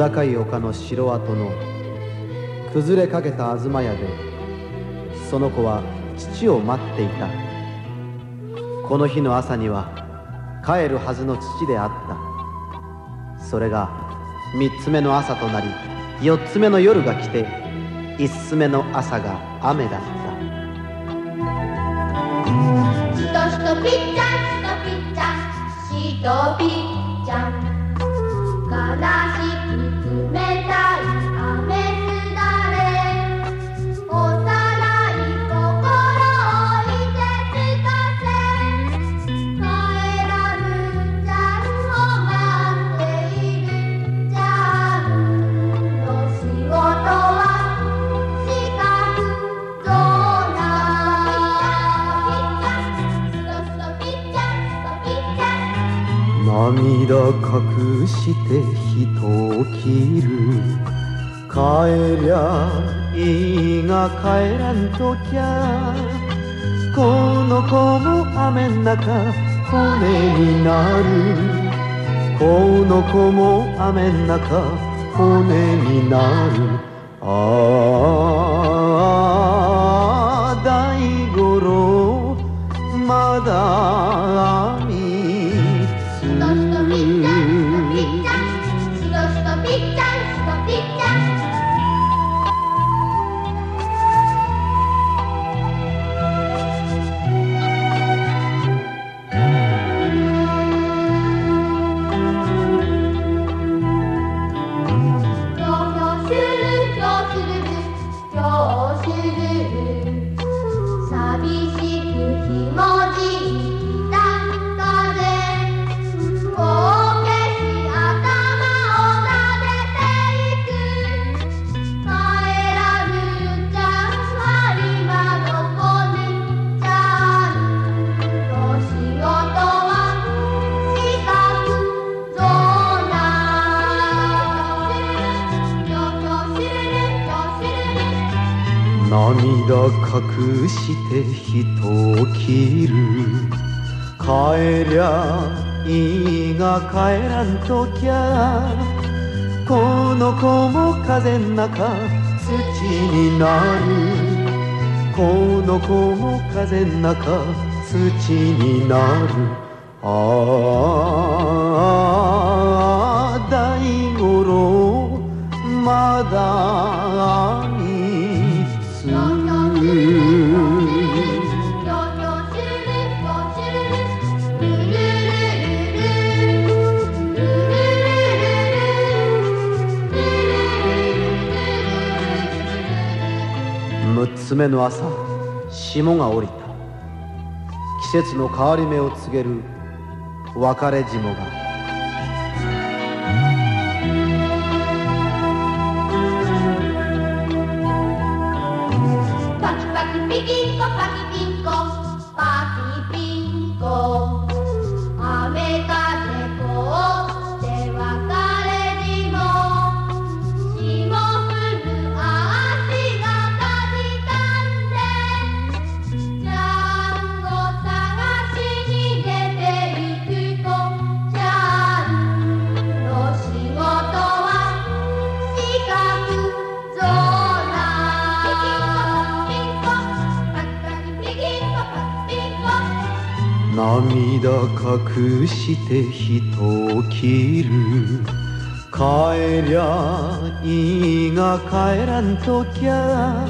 高い丘の城跡の崩れかけた東屋でその子は父を待っていた。この日の朝には帰るはずの父であった。それが三つ目の朝となり四つ目の夜が来て五つ目の朝が雨だった。涙隠して人を切る帰りゃいいが帰らんときゃ。この子も雨ん中骨になる。この子も雨ん中骨になる。ああして人を切る帰りゃいいが帰らんときゃこの子も風ん中土になるこの子も風ん中土になるああ娘の朝霜が降りた。季節の変わり目を告げる別れ霜が。涙隠して人を切る帰りゃいいが帰らんときゃ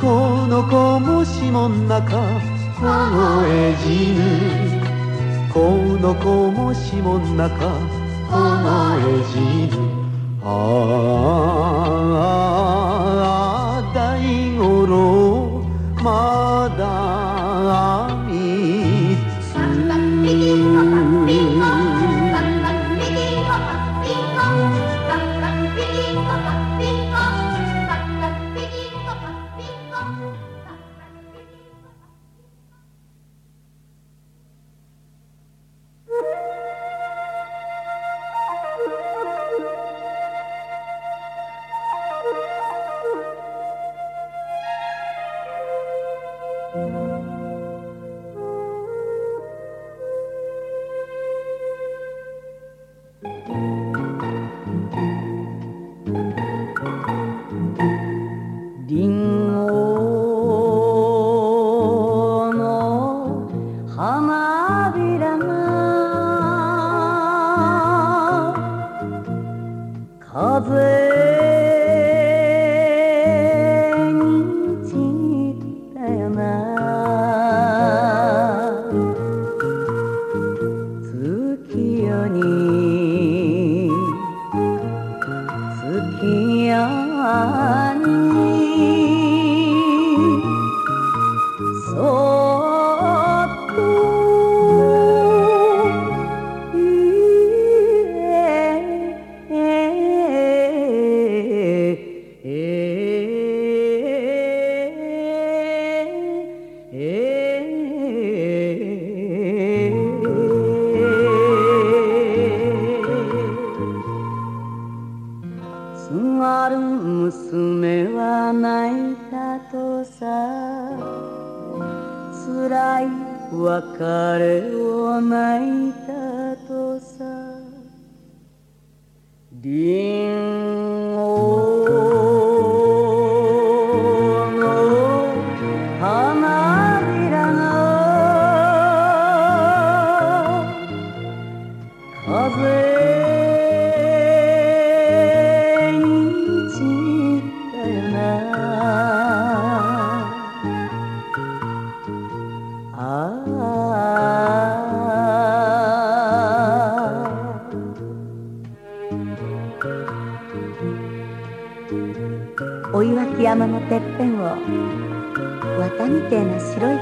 この子もしもん中凍え死ぬこの子もしもん中凍え死ぬああ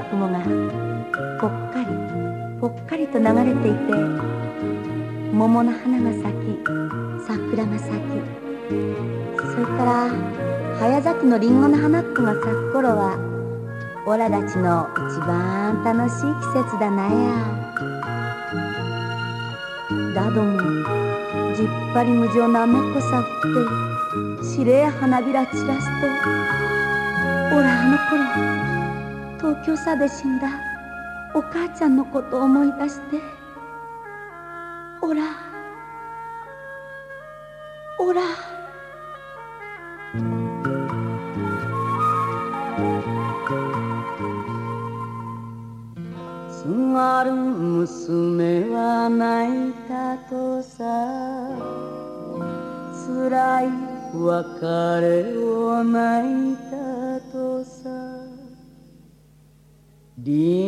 雲がぽっかりぽっかりと流れていて桃の花が咲き桜が咲きそれから早咲きのリンゴの花っこが咲く頃はオラたちの一番楽しい季節だなや。だどもじっぱり無情な雨っこさって白え花びら散らすとオラあの頃東京さで死んだお母ちゃんのことを思い出してオラオラ津軽娘は泣いたとさ辛い別れ di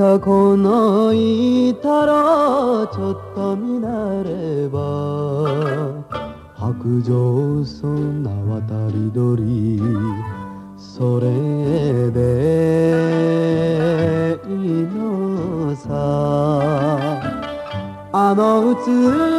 たこのいたらちょっと見なれば白状そんな渡り鳥それでいいのさ。あの美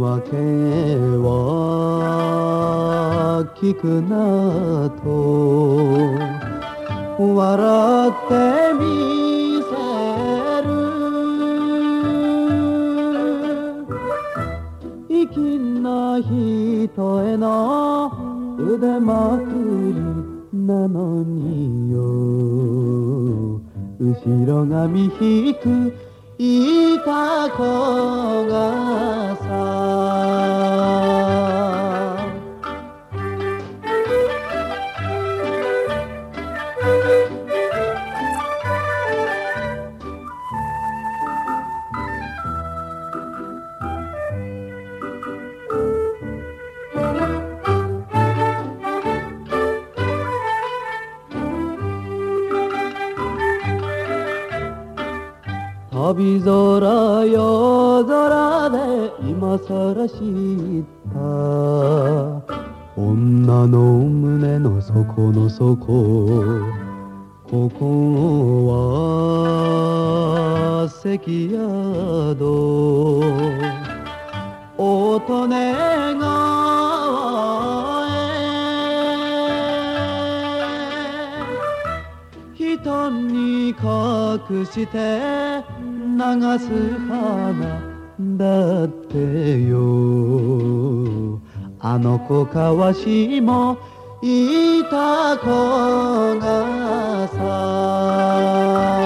訳は聞くなと。笑ってみせる。粋な人への腕まくりなのによ。後ろ髪引くいた子がさ旅空夜空で今さら知った。女の胸の底の底ここは関宿。乙女川へ。人に隠して流す花だってよ。あの子かわしもいた子がさ。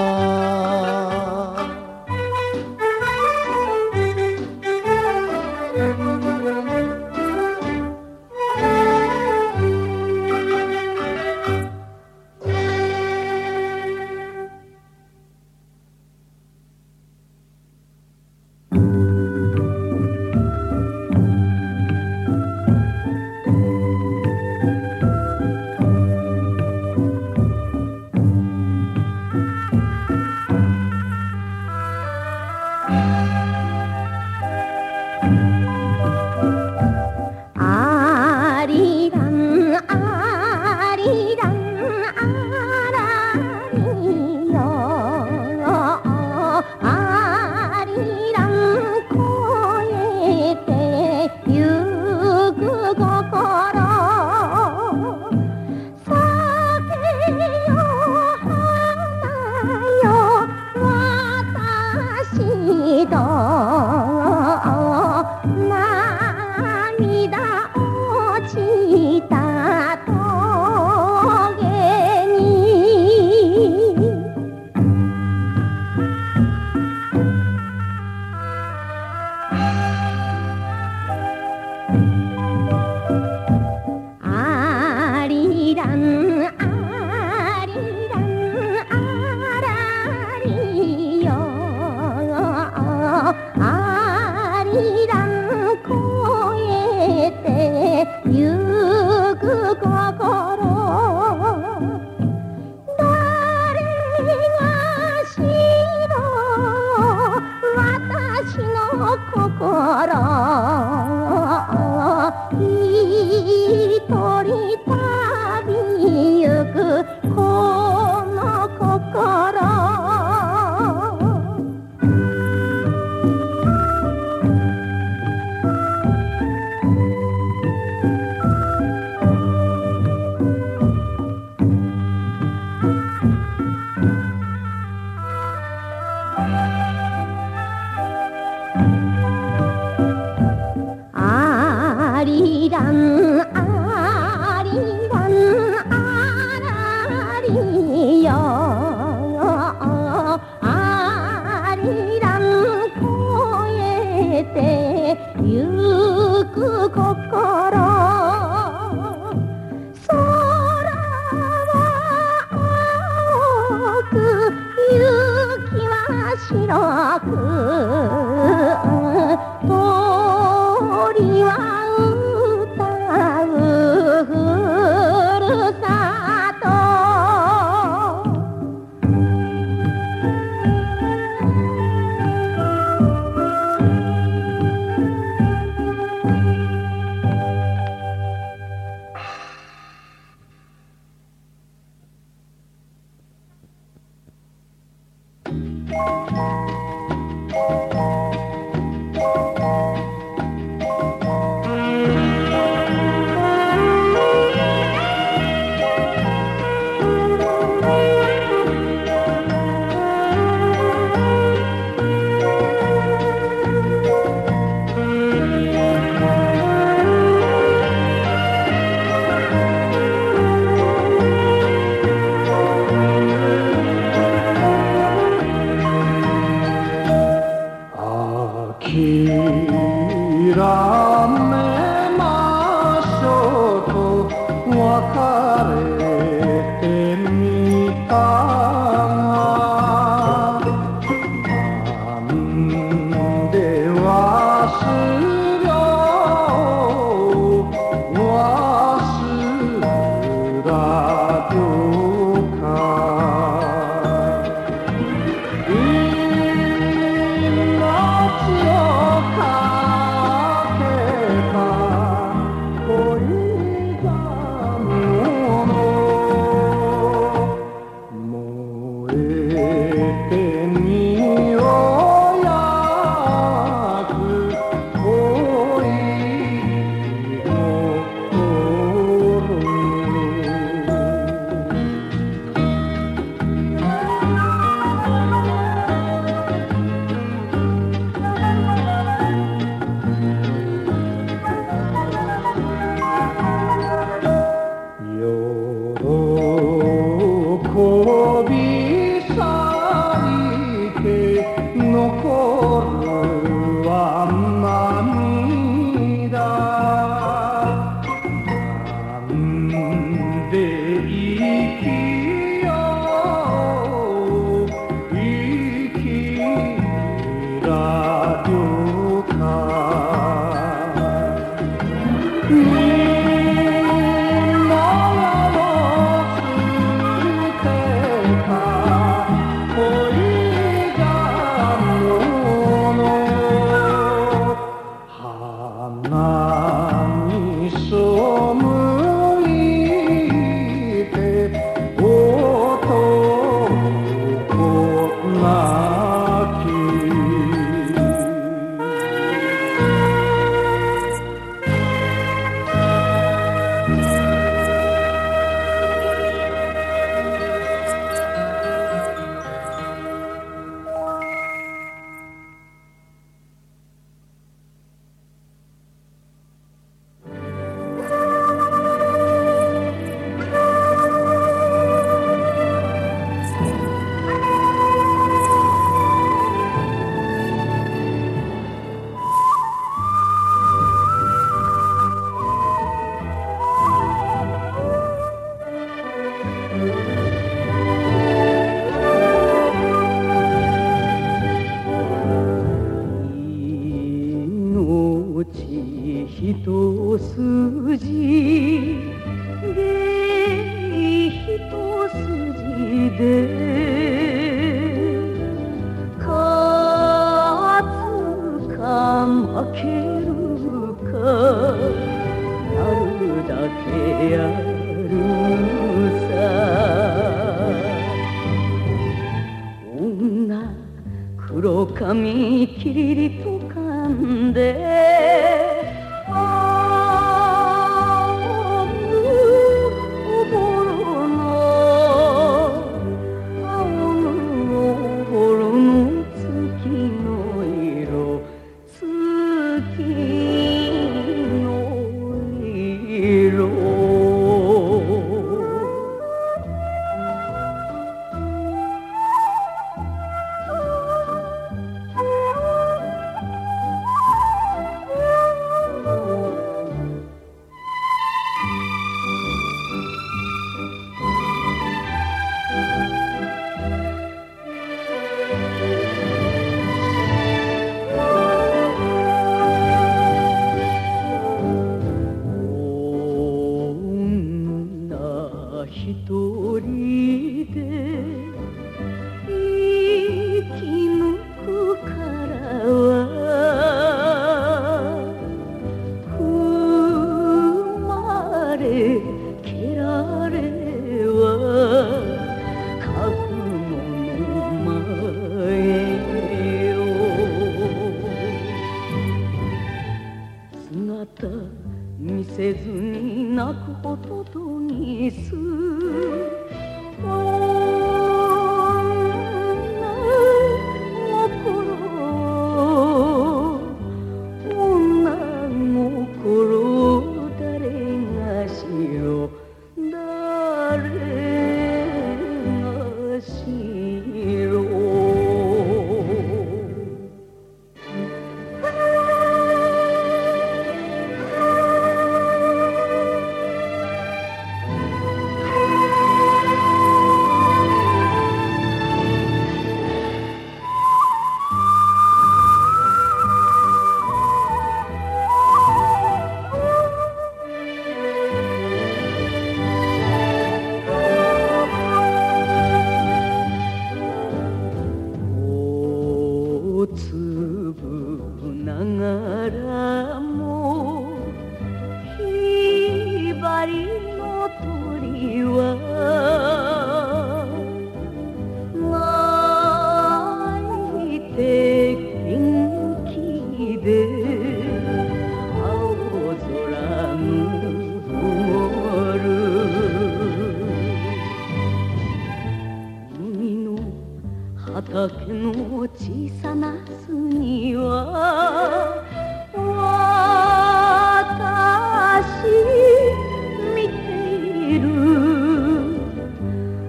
いる。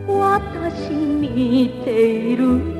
私見ている。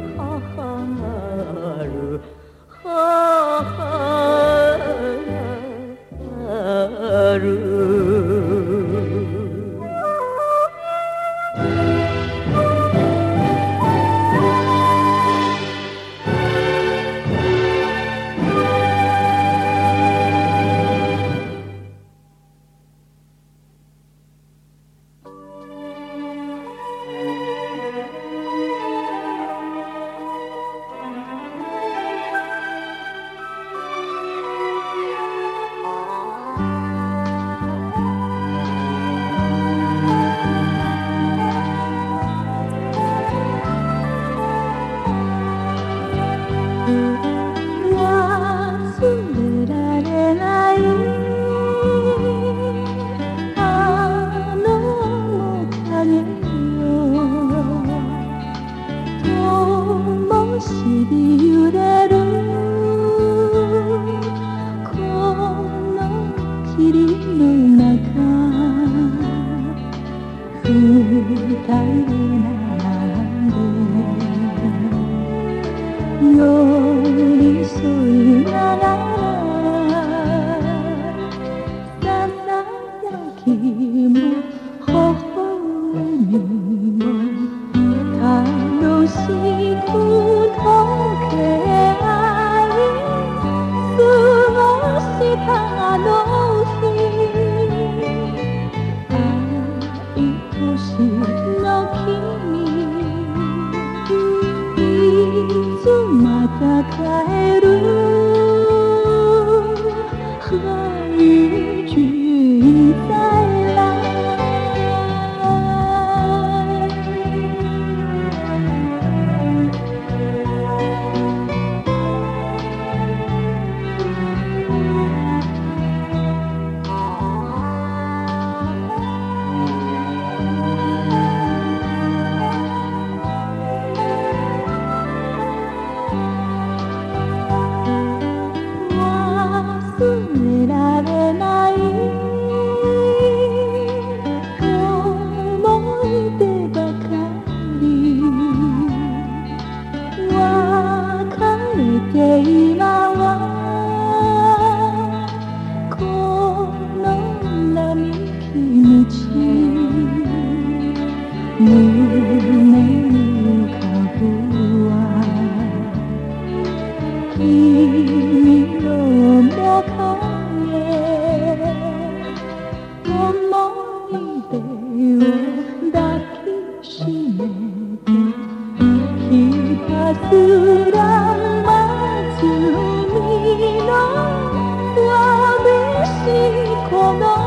待